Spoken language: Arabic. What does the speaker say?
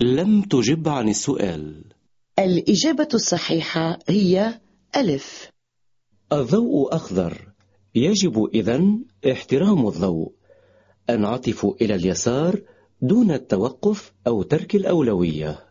لم تجب عن السؤال. الإجابة الصحيحة هي ألف. الضوء أخضر. يجب إذن احترام الضوء. أنعطف إلى اليسار دون التوقف أو ترك الأولوية.